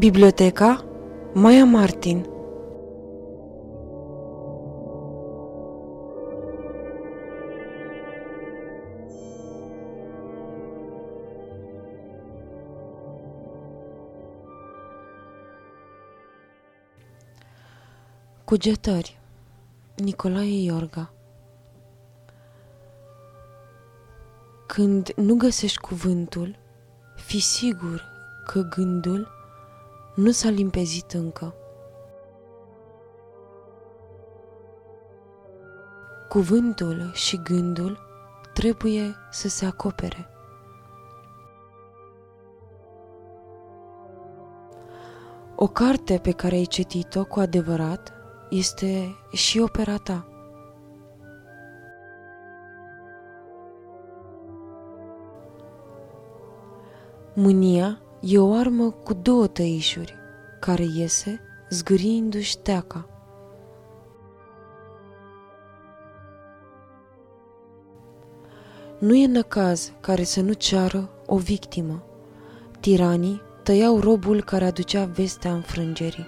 Biblioteca Maia Martin. Cugetări Nicolae Iorga. Când nu găsești cuvântul, fi sigur că gândul nu s-a limpezit încă. Cuvântul și gândul trebuie să se acopere. O carte pe care ai citit-o cu adevărat este și opera ta. Mânia e o armă cu două tăișuri, care iese zgâriindu-și teaca. Nu e năcaz care să nu ceară o victimă. Tiranii tăiau robul care aducea vestea înfrângerii.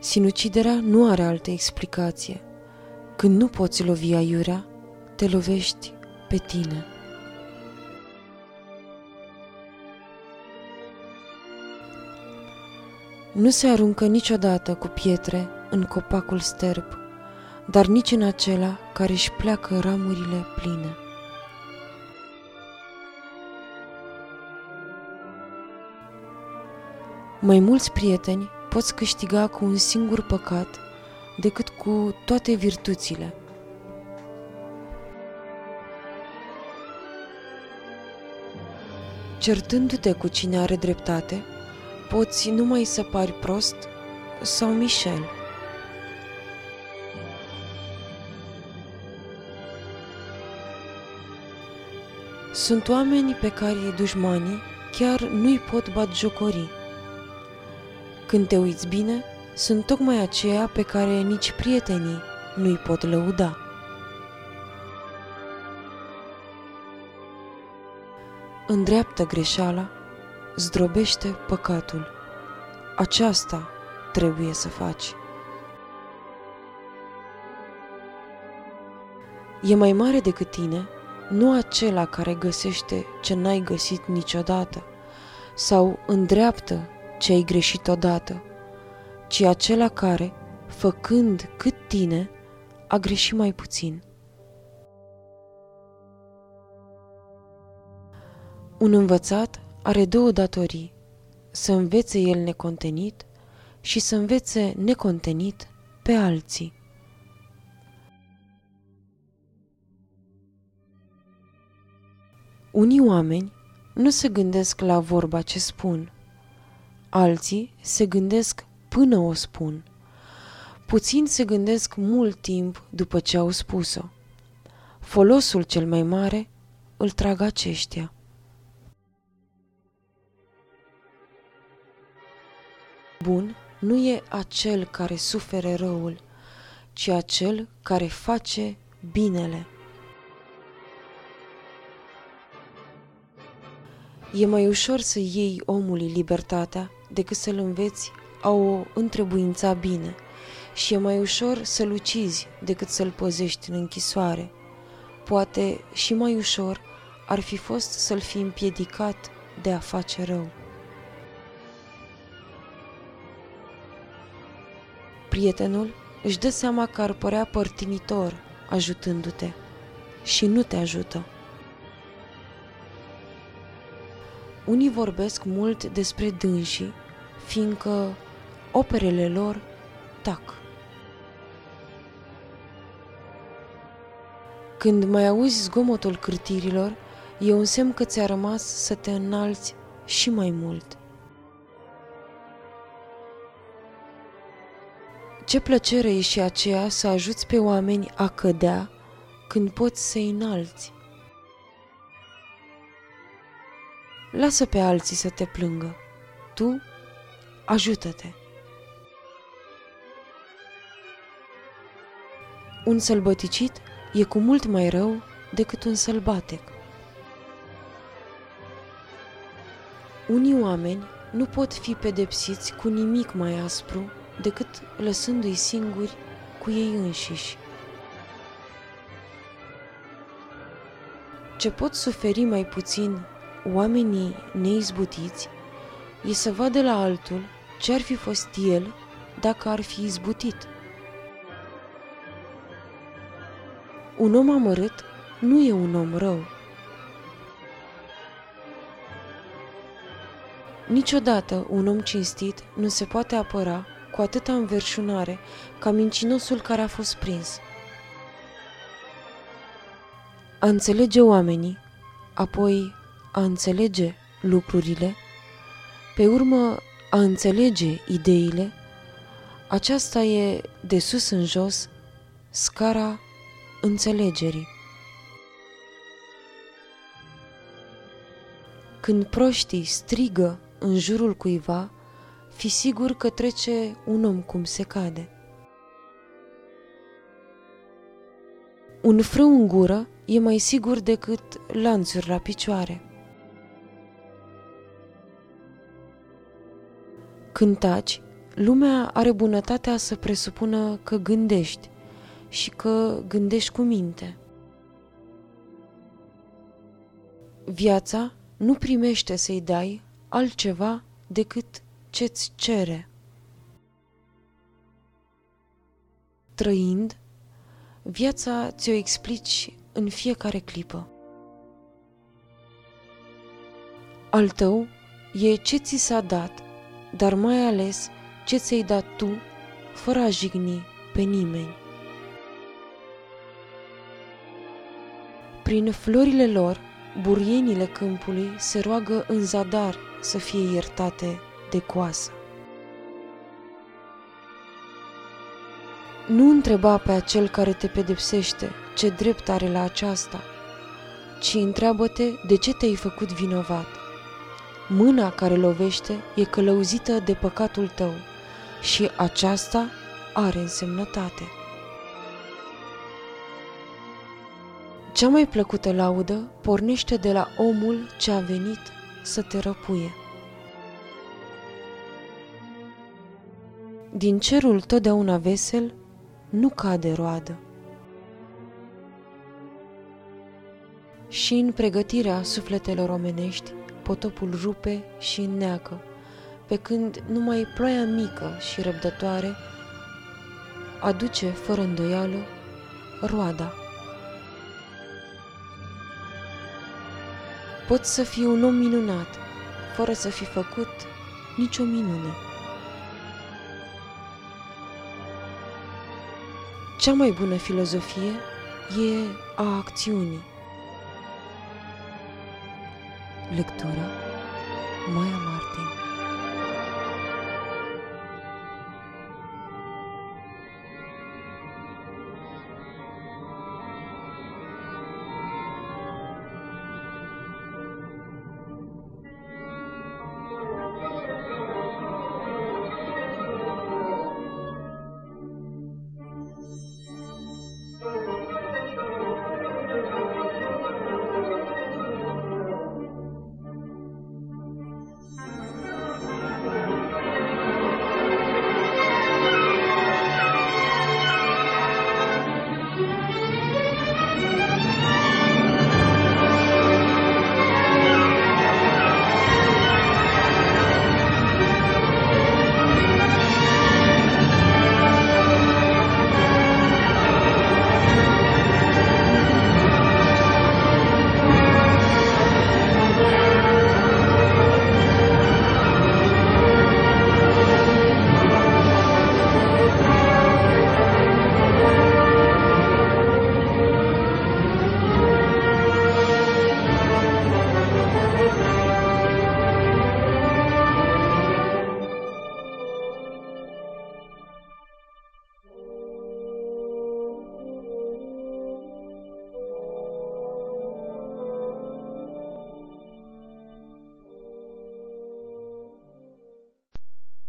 Sinuciderea nu are altă explicație. Când nu poți lovi aiurea, te lovești pe tine. Nu se aruncă niciodată cu pietre în copacul sterb, dar nici în acela care își pleacă ramurile pline. Mai mulți prieteni poți câștiga cu un singur păcat decât cu toate virtuțile. Certându-te cu cine are dreptate, poți numai să pari prost sau Michel. Sunt oameni pe care dușmanii chiar nu-i pot bat jocori. Când te uiți bine, sunt tocmai aceia pe care nici prietenii nu-i pot lăuda. Îndreaptă greșeala zdrobește păcatul. Aceasta trebuie să faci. E mai mare decât tine, nu acela care găsește ce n-ai găsit niciodată sau îndreaptă ce ai greșit odată, ci acela care, făcând cât tine, a greșit mai puțin. Un învățat are două datorii, să învețe el necontenit și să învețe necontenit pe alții. Unii oameni nu se gândesc la vorba ce spun, alții se gândesc până o spun. Puțin se gândesc mult timp după ce au spus-o. Folosul cel mai mare îl trag aceștia. Bun nu e acel care sufere răul, ci acel care face binele. E mai ușor să iei omului libertatea decât să-l înveți a o întrebuința bine și e mai ușor să-l ucizi decât să-l păzești în închisoare. Poate și mai ușor ar fi fost să-l fi împiedicat de a face rău. Prietenul își dă seama că ar părea părtinitor ajutându-te și nu te ajută. Unii vorbesc mult despre dânsii, fiindcă operele lor tac. Când mai auzi zgomotul cârtirilor, e un semn că ți-a rămas să te înalți și mai mult. Ce plăcere e și aceea să ajuți pe oameni a cădea când poți să-i înalți. Lasă pe alții să te plângă. Tu ajută-te. Un sălbăticit e cu mult mai rău decât un sălbatec. Unii oameni nu pot fi pedepsiți cu nimic mai aspru decât lăsându-i singuri cu ei înșiși. Ce pot suferi mai puțin oamenii neizbutiți e să vadă la altul ce ar fi fost el dacă ar fi izbutit. Un om amărât nu e un om rău. Niciodată un om cinstit nu se poate apăra cu atâta înverșunare ca mincinosul care a fost prins. A înțelege oamenii, apoi a înțelege lucrurile, pe urmă a înțelege ideile, aceasta e de sus în jos scara înțelegerii. Când proștii strigă în jurul cuiva, fi sigur că trece un om cum se cade. Un frâu în gură e mai sigur decât lanțuri la picioare. Când taci, lumea are bunătatea să presupună că gândești și că gândești cu minte. Viața nu primește să-i dai altceva decât ce-ți cere. Trăind, viața ți-o explici în fiecare clipă. Al tău e ce ți s-a dat, dar mai ales ce ți-ai dat tu, fără a jigni pe nimeni. Prin florile lor, burienile câmpului se roagă în zadar să fie iertate de coasă. Nu întreba pe acel care te pedepsește ce drept are la aceasta, ci întreabă-te de ce te-ai făcut vinovat. Mâna care lovește e călăuzită de păcatul tău și aceasta are însemnătate. Cea mai plăcută laudă pornește de la omul ce a venit să te răpuie. Din cerul totdeauna vesel nu cade roadă. Și în pregătirea sufletelor omenești, potopul rupe și înneacă, pe când numai ploaia mică și răbdătoare aduce fără îndoială roada. Poți să fii un om minunat, fără să fi făcut nicio minune. Cea mai bună filozofie e a acțiunii. Lectura Maia Martin